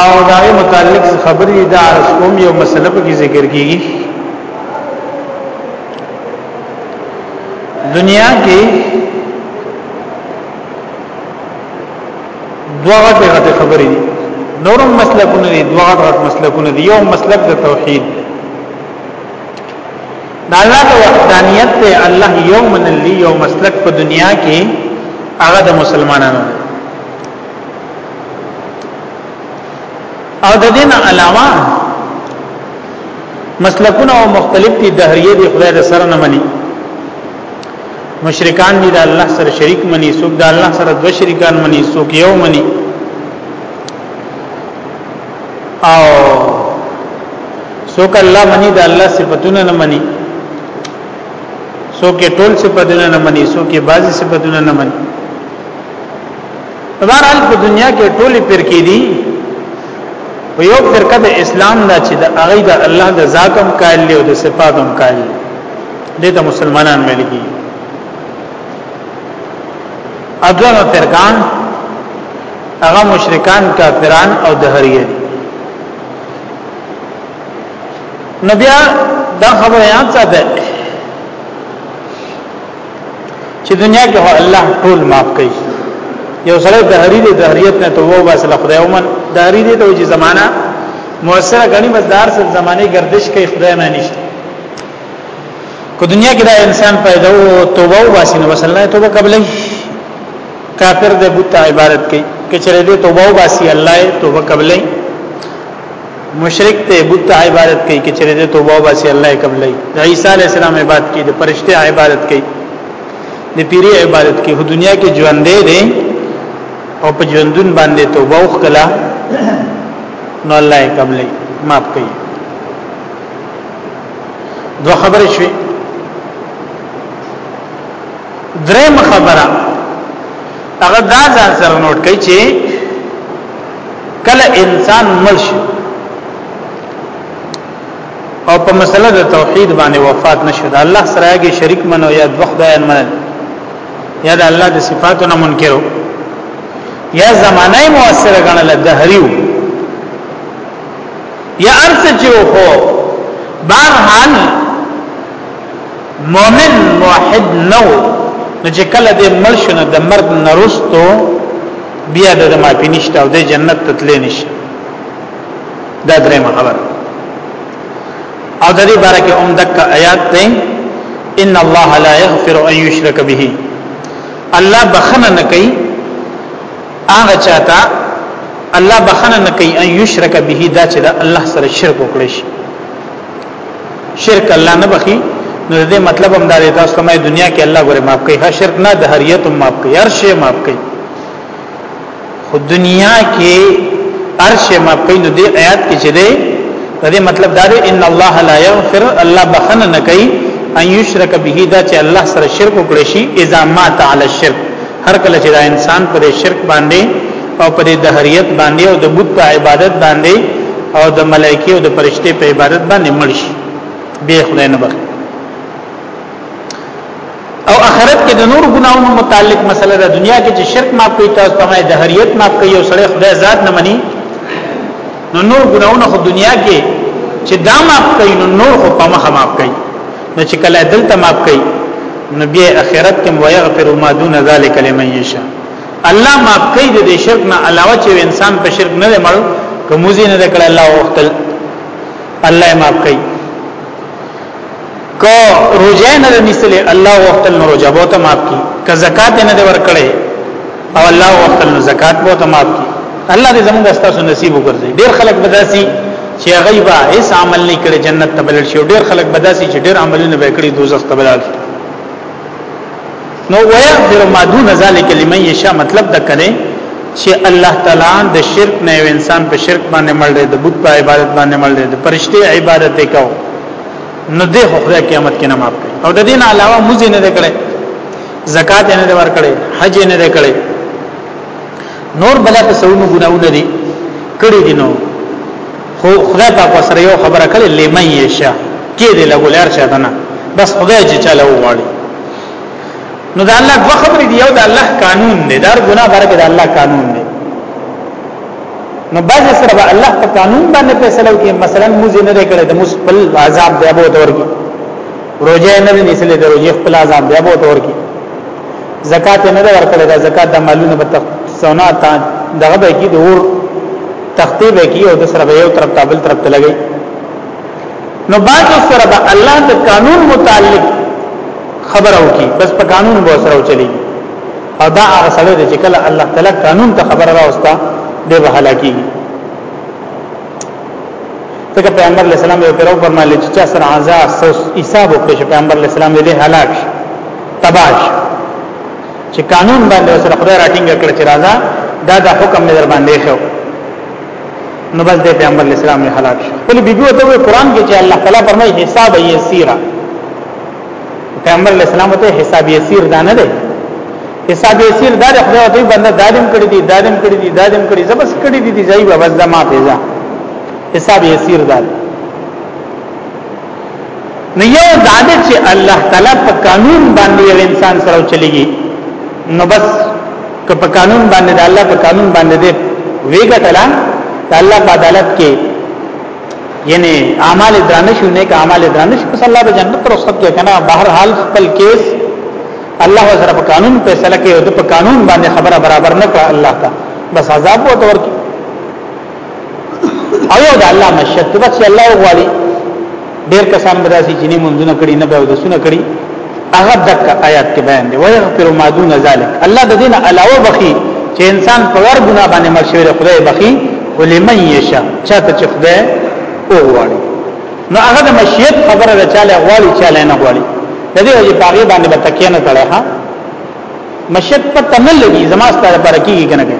او دا متعلق خبرې د عرض کوم یو مسله په کې ذکر کیږي دنیا کې دوه غټه غټه خبرې دي نورم مسلکونه دي دوه غټ مسلکونه دي یو مسلک د توحید دا الله ته وحدانیت ته الله یو منلی یو مسلک په دنیا کې هغه د مسلمانانو او د دین علاوه مسلکونه او مختلف دي دهریه دي خدای د سر نه مني مشرکان دي د الله سره شریک مني څوک د الله سره دو شریکان مني څوک یو مني او څوک الله منی د الله صفاتونه نه منی څوک ټول صفاتونه نه منی څوک بعضی صفاتونه نه منی بهرحال په دنیا کې ټول پر کې دي په یو فرقه د اسلام نه چې د هغه د الله د ذات هم قائل دی او د صفات هم قائل دی دې ته مسلمانان ویل کی اځه فرقان هغه مشرکان کافران او دهریه دي نو بیا دا خبره یاد ساته چې دنیا کې هو الله ټول معاف کوي یو سره د هری د دهریت نه توبه واسه خدای ومن د هری د توجی زمانہ موثر غنی مزدار سره زمانه گردش کوي خدای نه نشته کو دنیا کې دا انسان پیدا او توبه واسه نو وسلنه توبه قبلې کافر د بت عبادت کوي کچره دې توبه وباسي الله یې توبه قبلې مشرک ته بت عبادت کوي کچره دې توبه وباسي الله یې قبلې د عیسی علی السلام عبادت کوي د فرشته عبادت کوي د پیری عبادت کوي په دنیا کې ژوند دی او په ژوندون باندې توبه وکړه نو الله یې قبلې معاف کوي دوه خبرې شوي درېمه خبره هغه دا ځان سره نوٹ کړئ چې کله انسان مرشي او په مسله د توحید باندې وفات نشو دا الله سره یې شریک منو یا دوخ بیان منل یا د الله د صفاتو نه منکرو یا زمانه موثر غنل دهریو یا ارث چې خو بهر حال مؤمن موحد نو نو چې کله دې مړ شو نو د مرګ نرستو بیا د ما پینشته او د جنت ته تللی نشي دا درې خبر او د دې باره کې اوم دک آیات ته ان الله لا یغفر ان یشرک به الله بخنه نه کوي هغه چاته الله بخنه نه کوي ان یشرک به دا چې الله سره شرک وکړي شي شرک الله نه بخي نو دې مطلب هم دا دی تاسو ته مې دنیا کې الله غره معاف کوي هر شرک نه د هریت هم معاف کوي هر شی معاف کوي خو دنیا کې هر شی معاف کوي نو دې آیات کې چې دی دې مطلب دا دی ان الله لا یغفر الله بخنه نه کوي ان یشرک به دا چې الله سره شرک وکړي شي اذا مات علی الشرک هر کله چې دا انسان پر شرک باندې او پر دهریت باندې او د بت په عبادت باندې او د ملائکه او د فرشته په عبادت باندې مړ شي به خدای نه بخي او اخرت کې د نور ګناونو متعلق مسله ده دنیا کې چې شرک معاف کوي تاسو ته د هریت معاف کوي او سړی خدای ذات نه مني نو نور ګناونه خو دنیا کې چې دا معاف کوي نو نور خو په مخه معاف کوي نو چې کله دلته معاف کړي نو بیا اخرت کې ويغفر ما دون ذلک لمن یشاء الله معاف کړي د شرک نه علاوه چې انسان په شرک نه مړ کومځي نه کړ الله وختل الله معاف کړي کو روزه نه نسله الله وختل نو روزه بوته معاف کړي که زکات نه ور کړي او الله وختل نو زکات به ته معاف کی الله دې زموږ استاسو نصیب وګرځي ډیر خلک بداسي چې غیبا هیڅ عمل نه کړي جنت ته بلل شي ډیر خلک بداسي چې ډیر عملونه به کړي دوزخ ته بلل شي نو ويغفر ما دون ذلك لمن يشاء مطلب دا کړي چې الله تعالی د شرک نه انسان په شرک باندې مړ دی د بت په عبادت باندې مړ دی د پرشته عبادت وکاو نو دې خو خدای قیامت کې نه معاف کړي او د دین علاوه مزه نه کړي زکات یې نه ورکړي حج یې نه کړي نور بلا په سونو ګناونه دي کړي دي نو خو خدای پاک سره یو خبره کړي لمن یشا کې دې لګولار چاته نه بس خدای چې چاله وغواړي نو دا الله دوه خبرې دی یو دا الله قانون دی دا ګناه برکه دا الله قانون دی نو باز سره به الله په قانون باندې فیصله کوي مثلا موزه نه کړي د مس په عذاب دی ابو دور کې روزه نه دی نسله د روزه خپل اعظم بیا به تور کی زکات نه ده ورکړی دا زکات د مالونو په تخصونه تا دغه به کی د اور تختی به کی او د سره به یو طرف تابل طرف ته لګی نو بعد سره به الله د قانون متعلق خبر او کی بس په قانون به سره چلی او دا هغه سره چې کله الله تعالی قانون ته خبر راوستا دی به هلاکی ځکه پیغمبر علی السلام یو پیرو فرمایل چې چا سره عذاب سوس حساب وکړي چې پیغمبر علی السلام دې هلاک شي تباش چې قانون باندې سره خدای راټینګ کړ چې راځه دا د حکم مې در باندې شو نو بس دې پیغمبر علی السلام نه هلاک شي خپل بیبي ته قرآن کې چې الله تعالی فرمایي حساب یې سیره پیغمبر علیہ السلام ته حساب یسیر دا نه دی حساب یسیر دا خدای ته بنده دادم کړی دی دادم کړی دی دادم کړی زبس کړی دی دی ځای بس دا ما پیزا حساب یسیر دا دی نو یو داده چې الله تعالی په قانون باندې یو انسان سره چلیږي نو بس که په قانون باندې د الله په قانون باندې دی ویګه تعالی الله په عدالت کې یعنی اعمال درانه شو نیک اعمال درانه شو پس الله به جنت رخصت کې کنه بهر حال خپل کیس الله سره په قانون فیصله کوي او په قانون باندې خبره برابر نه کړه الله کا بس عذاب وو تور کی او یو د الله مشهد بس الله غواړي ډیر کسان به داسي جنې مونږ نه کړی نه به ودسونه کړی هغه دک آیات کې بیان دی ويغفر ما دون ذلك الله د دین علاوه بخي چې انسان په ور ګنا باندې مرشي خدای بخي ولمن یشا چاته چې خدای وغواړي نو هغه د مشیت خبره ده چاله غواړي چاله نه غواړي د دې وجه باغې باندې به تکیه نه کړه ها مشیت په تمل لګي زما ستاره پر کیږي کنه کې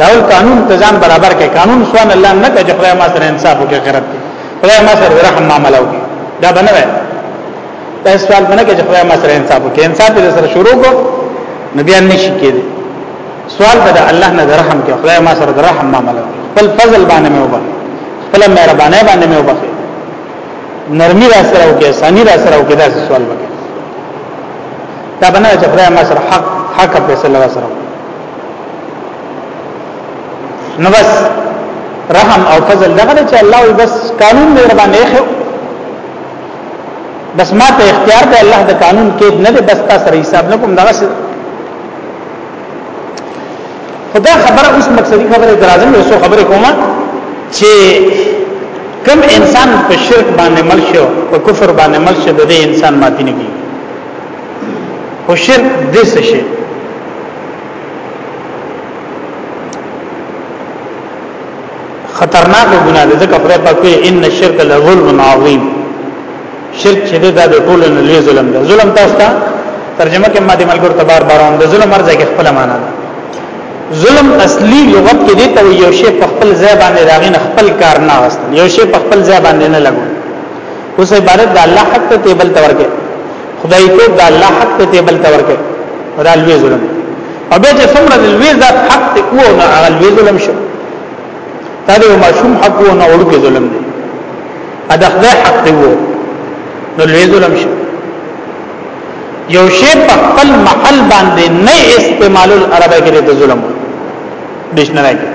لاول قانون تزام برابر کې قانون سبحان الله نه کې خدای ما سره انصاف وکړي غیرت خدای ما سره رحم معاملې وکړي دا بنوي دا سوال منه کې خدای ما سره انصاف وکړي انصاف دې سره شروع کو نبي ان نشي کېږي سوال بده الله نه رحم کې خدای ما سره رحم معاملې خپل فضل باندې مې وبخ خپل مهرباني باندې مې وبخ نرمي را سره وکړي سني را سره وکړي دا سوال وکړي دا بنه چې خدای ما سره حق حق په سره را سره نو بس رحم او فضل دغه چې الله بس قانون مهرباني خو بس ما ته اختیار دی الله د قانون کې نه دی بس تاسو حساب نه کوم دغه خدا خبره اوس مقصدی خبره درازم یو څو خبره کوم چې کم انسان په شرک باندې مل شو په کفر باندې مل شو د انسان ماتې نه کیږي خو شرک دې څه شي خطرناک ګناه ده ځکه خدای پاک وی ان الشرک لظلم عظیم شرک چې دا د ټولو نه لوی ظلم ده ظلم تاسو ته ترجمه کې ماده ملګر ته بار بار د ظلم ارزه کې خپل معنا ده ظلم اصلي لغت کې دی ته یو شی په خپل ځای باندې راغی نه خپل کار نه واست یو شی په خپل ځای باندې نه لګو اوس عبارت د الله حق ته تیبل تورکه خدای ته د الله حق ته تیبل تورکه دا لوی ظلم دی او بیا چې څومره د لوی ذات حق ته وو نه هغه لوی ظلم شو دا د ماشوم حق وو نه وړوکی ظلم دی ا د خدای حق ته وو نو لوی ظلم شو یو شی په خپل محل باندې نه استعمال العربه کې د ظلم بشنه راځي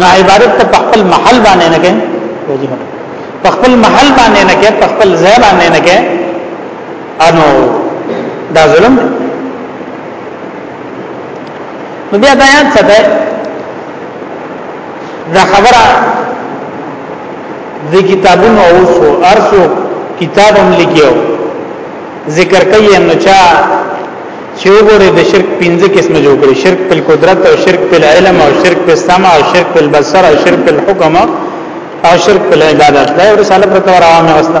نه عبارت ته په خپل محل باندې نه کې په خپل محل باندې نه کې په خپل ځای باندې نه کې انو دا ظلم دی نو بیا دا یاد ساته دا خبره د کتابونو او سو ارسو کتاب هم لیکيو ذکر کوي نو چا چې وګوره د شرک پنځه قسم جوړ کړي شرک په قدرت او شرک په علم او شرک په سمع او شرک په بصر او شرک په حکم او شرک په عبادت دا رساله پر تور عامه وسته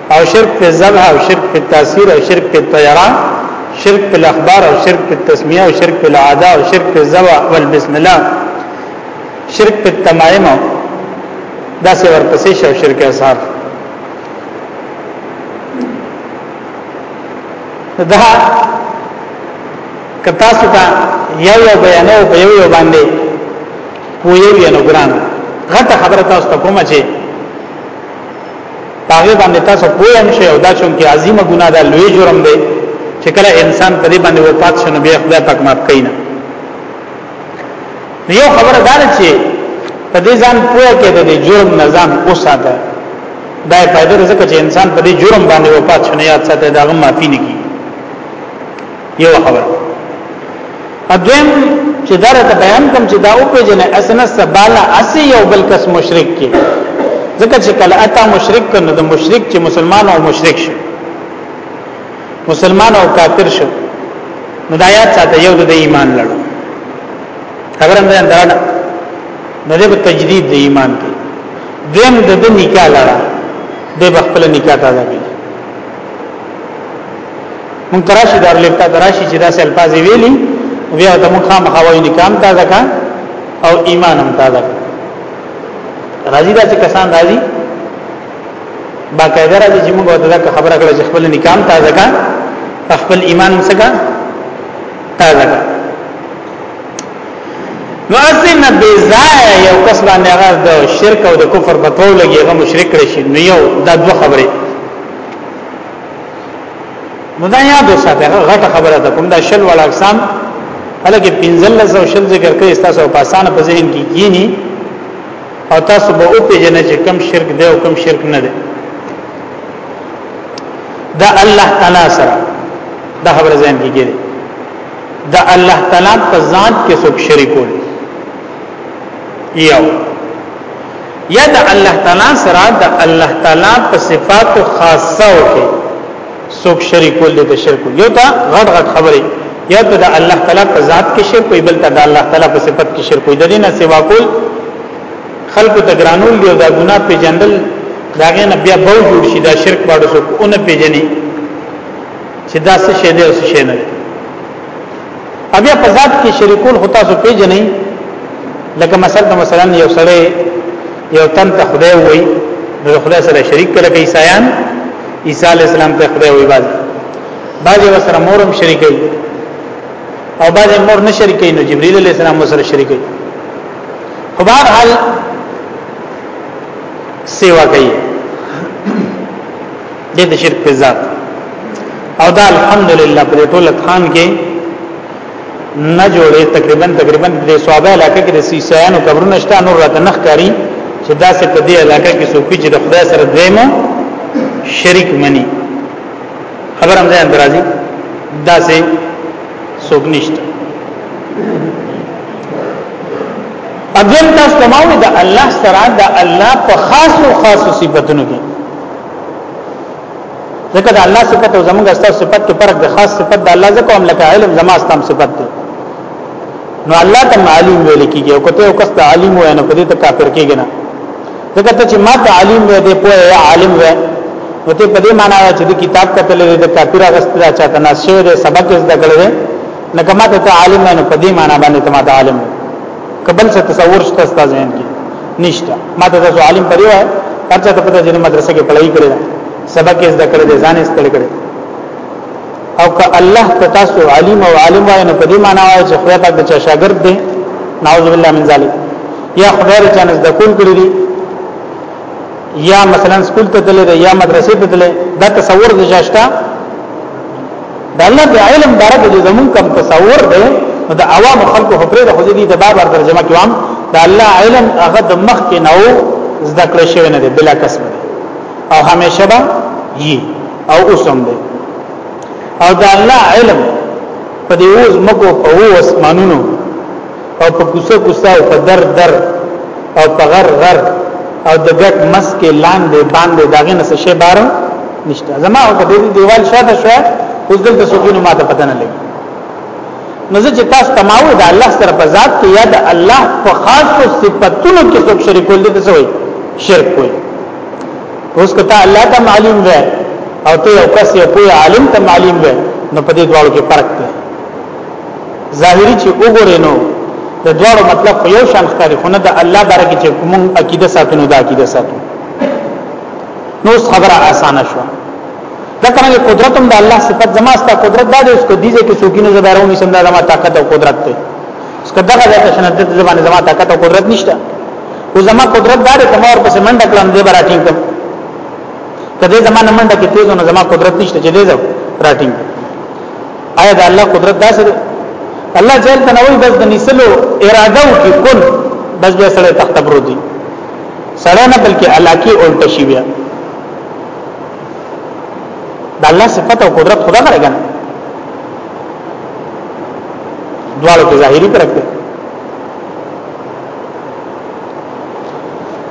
او شرک په ذبح او شرک په تاثیر او شرک په طیرا شرک په اخبار او شرک په تسمیه او شرک په عاده او شرک په زوا والبسم الله شرک په تمایم دا څه ورپسې شو شرک اثر دا کتا ستا یو یو بیانو په یو یو باندې ویل یې نو ګران غته خبره تاسو ته کومه چې پاغه باندې تاسو پوه هم شئ او دا چون کې عظیمه ګناه ده لوی جرم دی چې کله انسان په دې باندې وفات شنه بیا خدای پاک معاف کوي نه یو خبره دار چې په دې ځان پوه کې د جرم نظام اوساته دا پیدا رزق چې انسان په دې جرم باندې وفات شنه یاد ساته دا غو معافي نه کی یو خبر اذن چې دا ته بیان کوم چې دا او په جن اسنه سبالا اسی یو بل کس مشرک کې ځکه چې کله اتا مشرک کنه د مشرک چې مسلمان او مشرک شي مسلمان او کافر شو نو دا یاد ساته یو د ایمان لړو خبر هم ځان درنه نو د تجدید د ایمان کې دیم د نکاح لړا د خپل نکاح تازه کوي مونږ تراشی دار لفتا تراشی چې دا سل پازي ویلي بیا ته مونږه مخاوي نکام تازه کا او ایمان هم تازه کا راځي دا چې کسان راځي باقاعده راځي چې مونږه دا خبره کړه چې خپل نکام تازه کا خپل ایمان مسکا تازه کا نو اسن بزای یو کس باندې هغه د شرک او د کفر په تول کې هغه مشرک کړي شي نو یو دا دوه خبره نو دا یاد وساته غټه خبره ده کوم دا شل وړ اقسام هلکه پنځل لز او شل ذکر کوي تاسو په اسانه په ذهن کې کینی او تاسو به او په جنې چې کم شرک دی او کم شرک نه دی دا الله تعالی سره دا خبره ذهن کې کیږي دا الله تعالی په ذات کې څوک شریکول یو یا د الله تعالی سره د الله تعالی په صفاتو خاصه او کې څوک شریک ول د شرک یو دا غټ غټ خبره یا ته د الله تعالی په ذات کې شرک وي بل ته د الله تعالی په صفت کې شرک وي د دې نه سوا کول خلق ته ګرانول دی دا ګناه په جندل داغه نه بیا به جوړ شي دا شرک باندې څوک اون پیجنې چې دا څه شی دی او څه شی نه دی بیا په ذات کې شریکول خو تاسو پیژنئ لکه مثلا مثلا یو سړی یو تن ته خدای وای نو خدای سره شریک کړه کې عیسایان عیسی علی السلام ته خدای وای باز باز وسره مورم شریکي او باز مور نه شریکي نو جبرئیل علی السلام سره شریکي خو بهر حال سیوا کوي دې د شرک په ذات او دا الحمدلله په ټول خان کې نه جوړې تقریبا تقریبا د صحابه علاقې کې د سیسایانو قبرونه شته نور راته نخ کاری چې دا څه په دې علاقې کې څوک چې د خدای سره دیمو شریک مني خبر هم ځان درازي دا څه څوک نشته اذن تاسو تمامه د الله سره د الله په خاصو خاصو صفاتونو کې ځکه د الله صفت او زمونږ ستاسو صفت کې فرق د خاص صفت د الله ځکه هم لکه علم زما ستاسو صفت دی نو الله تم عالم ویل کیږي او کته او کس ته عالم وای نه پدې ته کافر کیږي نه ځکه ته چې ما ته عالم وې دې په یا عالم وې نو ته پدې معنا چې د کتاب کتل دې د کافر غستر چا ته نه شوی سبق زده کړل نه کما ته عالم نه پدې معنا باندې ته ما ته عالم وې قبل څه تصور شته استاد ذهن کې نشته ما ته تاسو عالم پرې وای هرڅه ته پته جنې مدرسې کې پړای کړی سبق یې زده کړی ځان یې ستړي کړی او که الله ته تاسو عالم او عالم وای نو په دې معنی وای چې خدای پاک د چا شاګرد دی نعوذ بالله من ذلک یا خدای رچانه زده کول کړی یا مثلا سکول ته تللی دی یا مدرسې ته تللی دا تصور د جاشتا د الله د علم باره د زمون کم تصور دی نو د عوام خلکو خبره د خوځې دي د باب ترجمه کوم د الله علم هغه د مخ کې نو زده کړی شوی نه دی بلا قسم او همیشه به یي او اوسم دی او د الله علم په دې اوس مکو په اوس مانونو او په کوسه کوسه او په در در او په غر غر او د ګټ مس کې لاندې باندې داغه نه شي بار نشته زما او د دیوال شاته شو اوس دلته سکون ما ته پته نه لګي نو زه چې تاسو تماو د الله سره په ذات کې یا د الله په خاصو صفاتونو کې څوک شریک ول دي څه وي شرک کوي اوس کته الله ته معلوم ده او ته یو کس یو عالم ته معلوم ده نو په دې دواړو کې فرق دی ظاهری چې وګورې نو د دواړو مطلب خو یو شان ښکاري خو نه د الله باره کې چې کوم عقیده ساتنو دا عقیده ساتو نو خبره اسانه شو دا کنه قدرت هم د الله صفت زما ستا قدرت دا دی چې دیږي کې سوګینو زبرو می سم دا زما طاقت او قدرت دی اس کدا غا ته شنه د زمانه زما طاقت او قدرت نشته او زما قدرت دا دی کوم اور پس منډه کړم دې براتین کوم کله زمانه منډه کې تیزونه زما قدرت نشته چې دې راټینګ آیا د الله قدرت داسې دی الله جل ته نوې بس د نسلو اراده او کې کن بس به سره تخت برودي سره نه بلکې علاقه الټ شي بیا د الله صفات او قدرت خدا نه لګنه دواړو کې ظاهري پرکته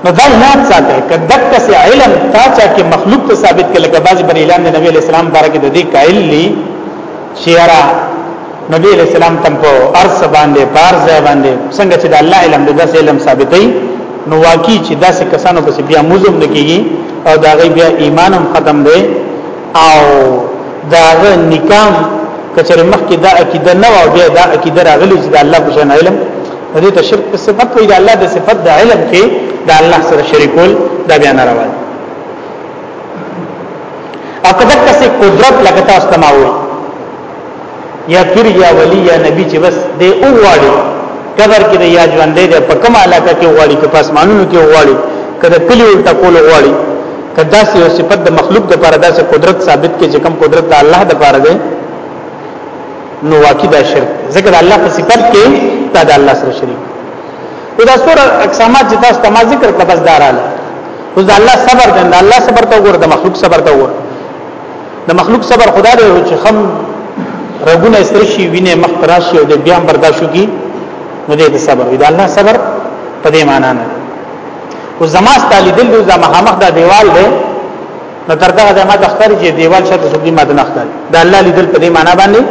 نو دا یاد ساته کدک کس علم تا چا کې مخلوق ته ثابت کله کباز بر اعلان د نبی اسلام بارکه د دې قائل لی شیرا نبی علیہ السلام تم په ارس باندې بار ځای باندې څنګه چې د الله علم د داس علم ثابتې نو واقعي چې داسې کسانو پس بیا مزم نکېږي او دا غي بیا ایمان هم ختم دی او دا غي نکام کچره مخکې دا عقیده نه او بیا دا عقیده راغلی چې د الله په شان علم دې ته شرک په صفت وي د الله د صفت د علم کې د الله سره شریکول دا بیا نه راوړي او کله کسې قدرت لکه تاسو ته ماوي یا پیر یا ولی یا نبی چې بس دې اوواړي قبر کې د یا ژوندې د په کومه علاقه کې اوواړي په پاسمانونو کې اوواړي کله کلی ورته کول اوواړي کدا سي او صفت د مخلوق د پاره داسې قدرت ثابت کې چې کم قدرت د الله د پاره ده نو واقع دا شرک ذکر الله په صفت کې دا د الله سره شریک او دا سور اقسامات چې تاسو تما ذکر کړ بس داراله اوس دا الله صبر دی دا الله صبر ته وګوره د مخلوق صبر ته وګوره د مخلوق صبر خدا دی چې خم رګونه استرشي وینه مخ تراشي او د بیا برداشت کی نو دې صبر وی دا الله صبر په دې معنی نه او زماس تعالی دل د مخامخ دا دیوال دی نو تر دغه ځای ماته ښکاري چې دیوال شته څوک دې ماته نه ښکاري د الله لیدل په دې معنی باندې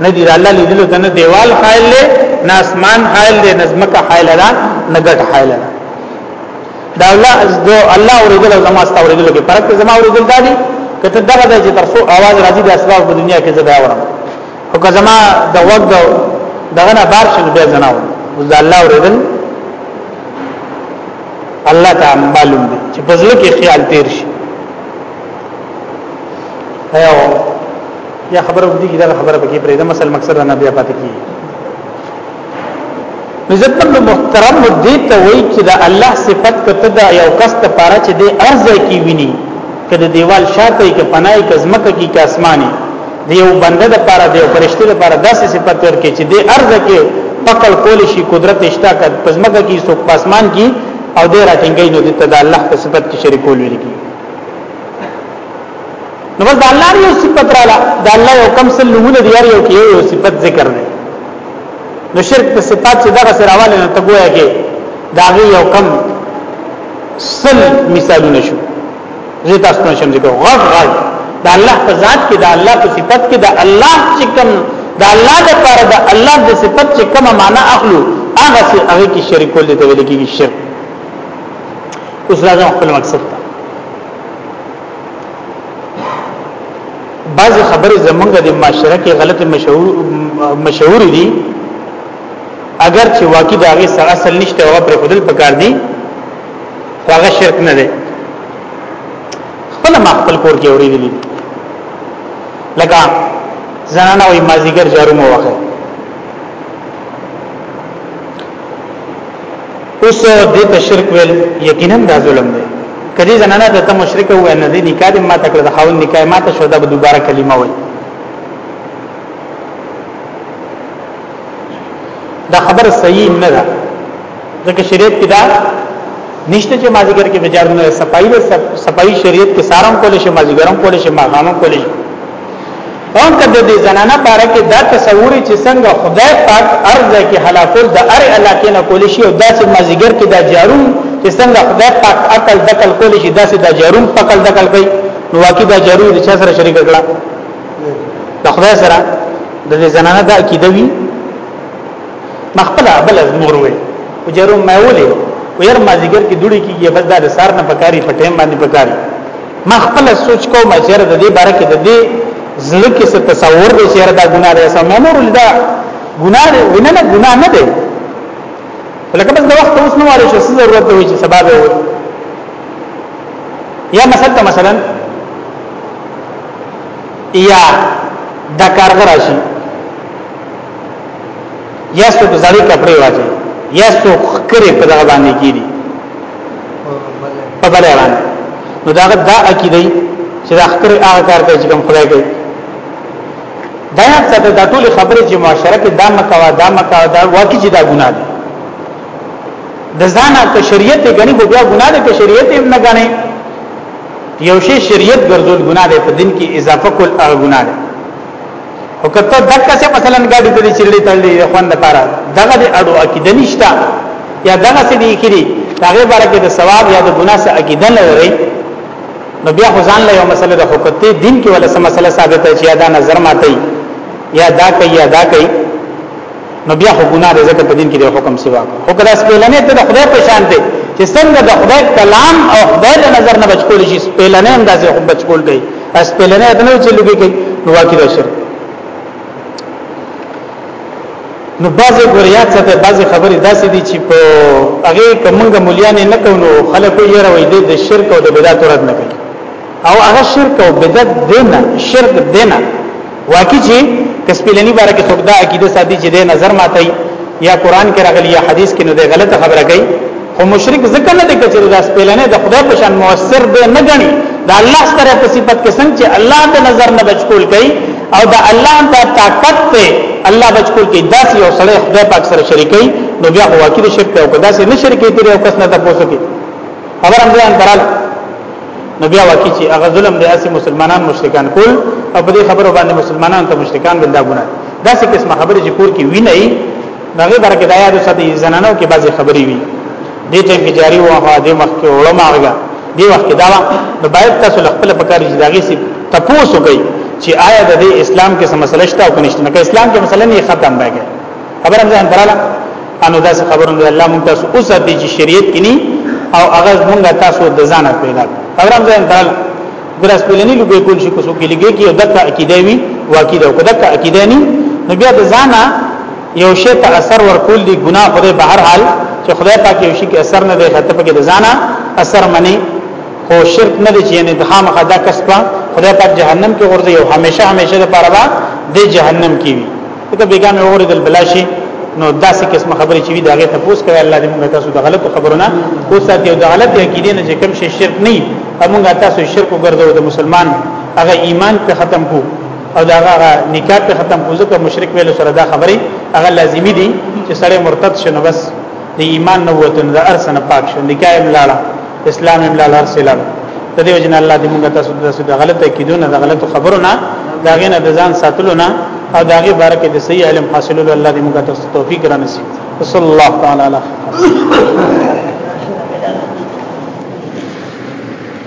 نه دی الله لیدل ته نه دیوال حائل دی نه اسمان حائل دی نه زمکه حائل ده نه ګټ حائل ده دا الله از دو الله اوریدل او زما است اوریدل کې فرق زما اوریدل دادی کته دغه د ترسو आवाज راځي د اسباب په دنیا کې زدا ورم او که زما د وخت دغه نه بار شنو بیا زناو د الله اوریدل الله تعالی معلوم دی چې په ځل کې خیال تیر شي ایو یا خبره ودی کی دا خبره پکې پرې دا مسل مقصد نه بیا پاتې کی عزت مند محترم دې ته وایي چې دا الله صفت کته دا یو کس ته پاره چې دې ارزه کی ویني که د دیوال شاته کې پناه کې زمکه کې کې اسماني دی یو بنده د پاره دی فرشته د پاره داسې صفات ورکړي چې د ارض کې پکړ کول شي قدرت اشتا کړ پزمکه کې سو پاسمان کې او د راټینګي نو د تد الله په صفت کې شریکول ویل کی نو بس د الله یو صفت را لا د الله یو کم سل لونه دی یو کې یو صفت ذکر دی نو شرک په صفات چې دغه سره حواله نه تګویا کې داغه یو کم سل مثالونه شو زه تاسو ته شم ذکر غټ غټ دا الله په ذات کې دا الله په صفت کې دا الله چې کوم دا الله د پر دا الله د صفت چې کوم معنا اخلو هغه چې هغه کې شرک ول دي ویل کېږي شرک اوس راځم خپل مقصد ته بعض خبرې زمونږ د معاشره کې غلط مشهور مشهور دي اگر چې واقعي دا غي سره اصل نشته هغه پر خودل پکار دي هغه شرک نه دی خپل ما خپل کور کې اورېدلی لکه زنانه وي مازیګر جارو مو وخه اوس دې ته شرک ویل یقینا دا ظلم دی کدی زنانه د ته مشرک و نه دی نکاح دې ما تکړه د خاون نکاح ما ته شو دا به دوباره کلمه وایي دا خبر صحیح نه ده ځکه شریعت کې دا نشته چې مازیګر کې بجارونه صفائی ده صفائی شریعت کې سارم کول شي مازیګرم کول شي ماغامم کول شي اون کده دې زنانه پاره کې دا تصور چې څنګه خدای پاک ارزه کې هلاکول د ار علاقې نه کول شي او داسې مازیګر کې دا جارون چې څنګه خدای پاک عقل دکل کول شي داسې دا جارون پکل دکل کوي نو واقعي دا جارون چې سره شریک کړه د خدای سره د دې زنانه دا عقیده وی مخبل بل از مور وی وجرو ما ولې وير ما ذکر کې دوړي کیږي بس دا سار نه پکاري په ټیم باندې پکاري ما خپل سوچ کوم چې د دې باره کې د دې زړه کې څه تصور دی چې دا ګناه ده سم مور دا ګناه دی ونه نه ګناه نه دی لکه بس د وخت اوس نو واره چې ضرورت دی چې سبب وي یا مثلا مثلا یا دا کارګر راشي یا څو زړی کپڑے واچي یا څو خکرې په دغه باندې کیږي په بل اړه نو دا دا عقیده چې دا خکرې هغه کار کوي چې کوم خدای کوي دا یاد ساته دا ټول خبرې چې معاشره کې دا مکوا دا مکوا دا واقعي چې دا ګناه دي د ځانه که شریعت غني بیا ګناه ده که شریعت یې نه غني یو شی شریعت ګرځول ګناه ده په دین کې اضافه کول هغه ګناه ده او کته دغه څه مثلا ګاډي ته چیرې تړلې د خوند لپاره دغه د اډو عقیده نشته یا دغه څه دی کړي هغه باره کې د ثواب یا د ګناه څخه عقیده نه لري نو بیا خدان له یو مسله د حقوقت دین کې ولا سم مسله ثابته چې دا نظر ماته یا دا کوي یا دا کوي نو بیا خو ګناه ده ځکه په دین کې د حکم سیوا خو کله سپیلنې ته د خدای په شان دی چې څنګه د خدای کلام او خدای د نظر نه بچکول شي سپیلنې اندازې خو بچکول دی سپیلنې ته نه چې لګي کوي نو واقع ده شرک نو بعضی ګوریات څه بعضی خبرې داسې دي چې په هغه کومګه مليانه نه کوو خلکو یې راوي د شرک او د بدعت رد نه کوي او هغه شرک او بدعت دینه شرک دینه واقعي چې کسبلنی باره کې څوک دا عقیده ساتي چې د نظر ماتي یا قران کې راغلی یا حدیث کې نو د غلطه خبره کوي خو مشرک ځکه نه دی چې دا سپلنه د خدای په شان موثر دی نه غني دا الله سره په صفت کې څنګه چې الله د نظر نه بچکول کوي او دا الله د طاقت ته الله بچکول کوي دا یو سړی خدای پاک سره شریکي نو بیا هوا کې شرک او کدا سه نه شرکې تیرې او کس نه تاسو کې خبر هم ځان درال نو بیا واکې چې هغه ظلم دی اسی مسلمانان مشرکان کول او په دې خبرو باندې مسلمانان ته مشرکان بندا ګونه دا څه قسمه خبره چې کور کې ویني دغه برکه دایا د ساتي زنانو کې بعضی خبرې وي دې ټیم کې جاری و هغه دې مخ کې علماء هغه دې وخت دا نو باید تاسو خپل پکار چې داږي سي تپوس وکړي چې آیا د اسلام کې څه مسله شته او کنيشته نه اسلام کې مسله نه ختم بهږي خبره ځان پراله انو داس خبرون دی الله مونږ تاسو اوس دې چې شریعت کینی او هغه مونږ تاسو د ځان پیدا خبره ځان پراله درس پلنی لګې کول شي کوڅو کې لګې کې دغه عقیده وی واقعي او دغه عقیده نه نو بیا د ځان یو شی ته اثر ورکول دی ګناه خدای به هر حال چې خدای پاک یو شی کې اثر نه دی خطر پکې د ځان اثر منی خو شرک نه دی چې نه د خامخ دا کسبه خدای پاک جهنم کې ورځي او همیشه همیشه لپاره به د جهنم کې وي ته بیګا مې اوریدل بلاشي نو داسې قسم خبرې چې وی دا غي تاسو کوي الله دې موږ تاسو د غلطو خبرونه او ساتي او د غلط عقیدې نه چې کوم شي شرک نه موږ تاسو شرک وګرځو د مسلمان هغه ایمان په ختم کو او دا هغه نکاح په ختم کو ځکه مشرک ویل سره دا خبرې هغه لازمی دي چې سړی مرتد شنه بس د ایمان نه وته د ارسنه پاک شنه نکاح ملاړه اسلام املا لار سلام د دې وجنه الله دې موږ تاسو تاسو د غلط عقیدونو د غلط خبرو نه دا غي نه د ځان ساتلو نه او دا غي بار کې د صحیح علم حاصلولو الله دې موږ تاسو توفیق را نصیب صلی الله تعالی علیه